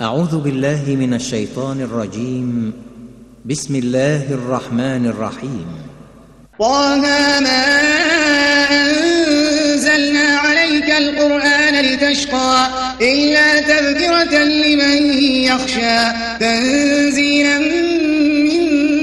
أعوذ بالله من الشيطان الرجيم. بسم الله الرحمن الرحيم. طه ما أنزلنا عليك القرآن لتشقى إلا تذكرة لمن يخشى تنزيلا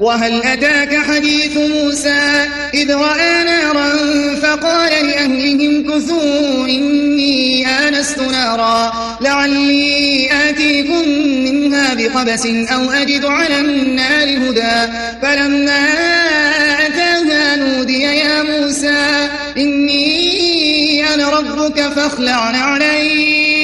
وهل أتاك حديث موسى إذ رأى نارا فقال لأهلهم كثوا إني آنست نارا لعلي آتيكم منها بقبس أو أجد على النار هدى فلما أتاها نودي يا موسى إني أنا ربك فاخلع عليك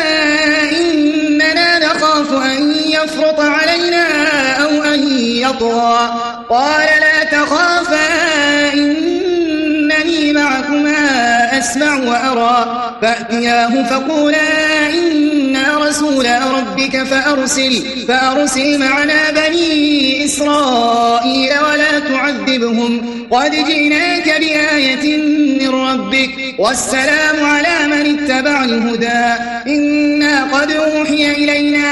يفرط علينا أو أن يطغى. قال لا تخافا إنني معكما أسمع وأرى. فأتياه فقولا إنا رسول ربك فأرسل فأرسل معنا بني إسرائيل ولا تعذبهم. قد جئناك بآية من ربك والسلام على من اتبع الهدى. إنا قد أوحي إلينا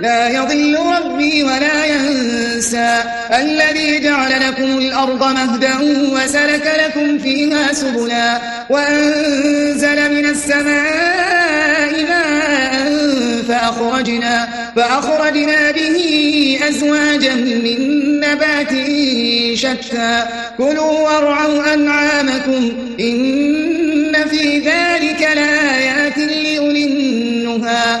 لا يضل ربي ولا ينسى. الذي جعل لكم الأرض مهدا وسلك لكم فيها سبلا وأنزل من السماء ماء فأخرجنا, فأخرجنا به أزواجا من نبات شتى. كلوا وارعوا أنعامكم إن في ذلك لآيات لأولي النهى.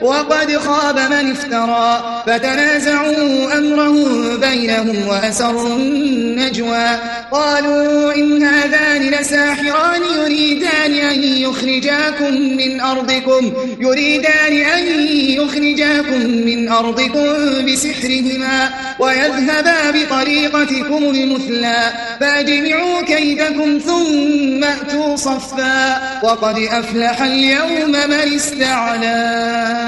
وقد خاب من افترى. فتنازعوا أمرهم بينهم وأسروا النجوى. قالوا إن هذان لساحران يريدان أن يخرجاكم من أرضكم. يريدان أن يخرجاكم من أرضكم بسحرهما ويذهبا بطريقتكم المثلى. فاجمعوا كيدكم ثم أتوا صفا. وقد أفلح اليوم من استعلى.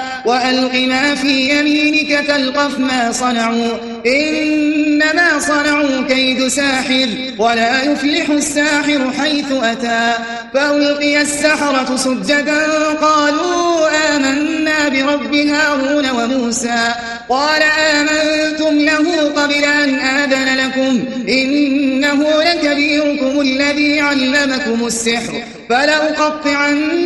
وألق ما في يمينك تلقف ما صنعوا إنما صنعوا كيد ساحر ولا يفلح الساحر حيث أتى. فألقي السحرة سجدا قالوا آمنا برب هارون وموسى. قال آمنتم له قبل أن آذن لكم إنه لكبيركم الذي علمكم السحر. فلأقطعن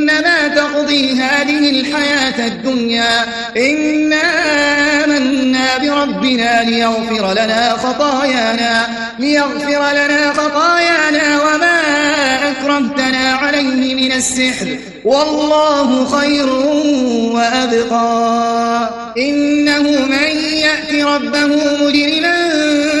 تقضي هذه الحياة الدنيا. إنا آمنا بربنا ليغفر لنا خطايانا ليغفر لنا خطايانا وما أكرمتنا عليه من السحر. والله خير وأبقى. إنه من يأتي ربه مجرما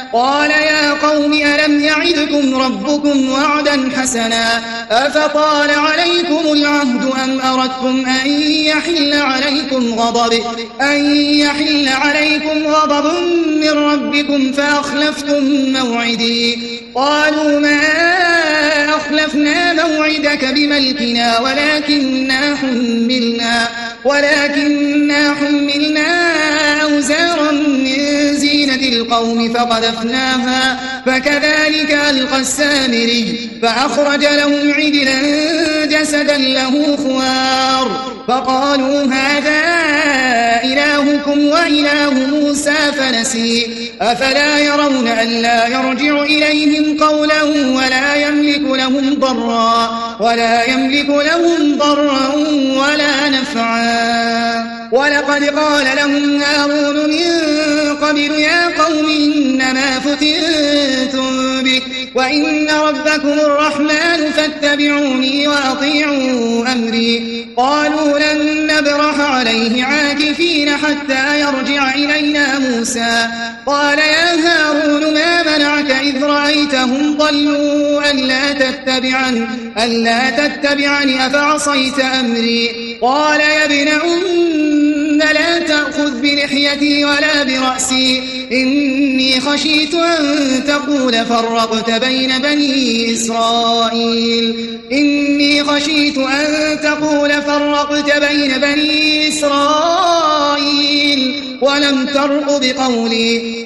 قال يا قوم ألم يعدكم ربكم وعدا حسنا؟ أفطال عليكم العهد أم أردتم أن يحل عليكم غضب؟ أن يحل عليكم غضب من ربكم فأخلفتم موعدي. قالوا ما أخلفنا موعدك بملكنا ولكننا حملنا ولكننا حملنا أوزارا من زينة القوم فقذفناها فكذلك ألقى السامري فأخرج لهم عجلا جسدا له خوار. فقالوا هذا إلهكم وإله موسى فنسي. أفلا يرون أن لا يرجع إليهم قولا ولا يملك لهم ضرا ولا يملك لهم ضرا ولا نفعا. ولقد قال لهم هارون من قبل يا قوم إنما فتنتم به وإن ربكم الرحمن فاتبعوني وأطيعوا أمري. قالوا لن نبرح عليه عاكفين حتى يرجع إلينا موسى. قال يا هارون ما منعك إذ رأيتهم ضلوا ألا تتبعن ألا تتبعني أفعصيت أمري؟ قال يا ابن أم لا تأخذ بلحيتي ولا برأسي. إني خشيت أن تقول فرقت بين بني إسرائيل. إني خشيت أن تقول فرقت بين بني إسرائيل. ولم ترق بقولي.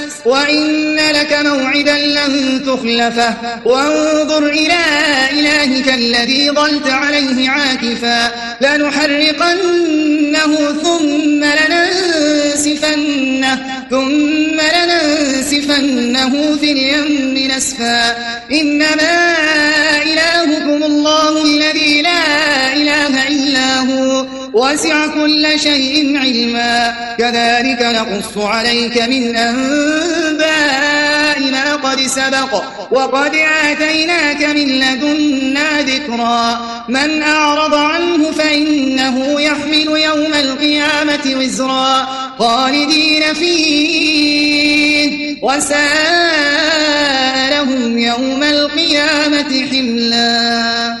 وإن لك موعدا لن تخلفه. وانظر إلى إلهك الذي ظلت عليه عاكفا. لنحرقنه ثم لننسفنه ثم لننسفنه في اليم نسفا. إنما إلهكم وسع كل شيء علما. كذلك نقص عليك من أنباء ما قد سبق. وقد آتيناك من لدنا ذكرا. من أعرض عنه فإنه يحمل يوم القيامة وزرا. خالدين فيه. وساء لهم يوم القيامة حملا.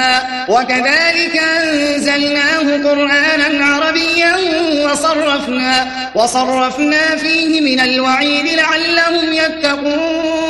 هضما وكذلك أنزلناه قرآنا عربيا وصرفنا وصرفنا فيه من الوعيد لعلهم يتقون.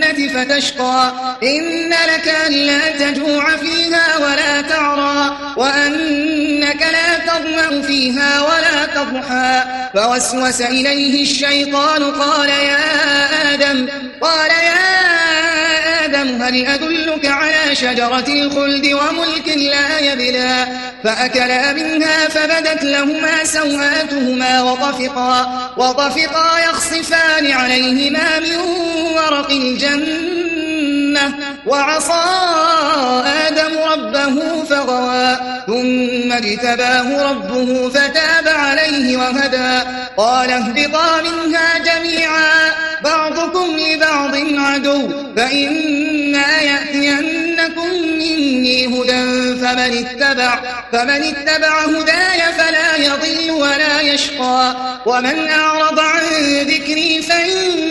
فتشقى. إن لك ألا تجوع فيها ولا تعرى وأنك لا تظمأ فيها ولا تضحى. فوسوس إليه الشيطان قال يا آدم قال يا آدم هل أدلك على شجرة الخلد وملك لا يبلى فأكلا منها فبدت لهما سوآتهما وطفقا, وطفقا يخصفان عليهما من ورق الجنة وعصى آدم ربه فغوى ثم اجتباه ربه فتاب عليه وهدى قال اهبطا منها جميعا بعضكم لبعض عدو فإما يأتينكم مني هدى فمن اتبع, فمن اتبع هداي فلا يضل ولا يشقى. ومن أعرض عن ذكري فإن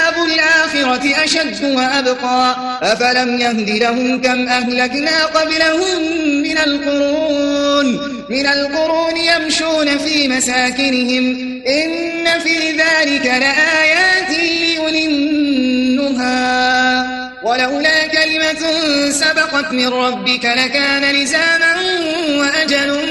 الآخرة أشد وأبقى. أفلم يهد لهم كم أهلكنا قبلهم من القرون من القرون يمشون في مساكنهم. إن في ذلك لآيات لأولي ولولا كلمة سبقت من ربك لكان لزاما وأجل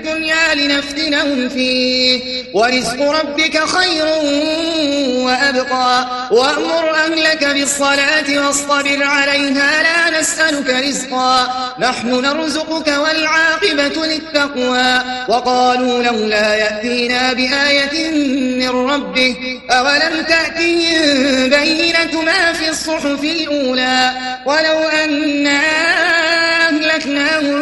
لنفتنهم فيه. ورزق ربك خير وأبقى. وأمر أهلك بالصلاة واصطبر عليها. لا نسألك رزقا. نحن نرزقك والعاقبة للتقوى. وقالوا لولا يأتينا بآية من ربه. أولم تأتهم بينة ما في الصحف الأولى؟ ولو أنا أهلكناهم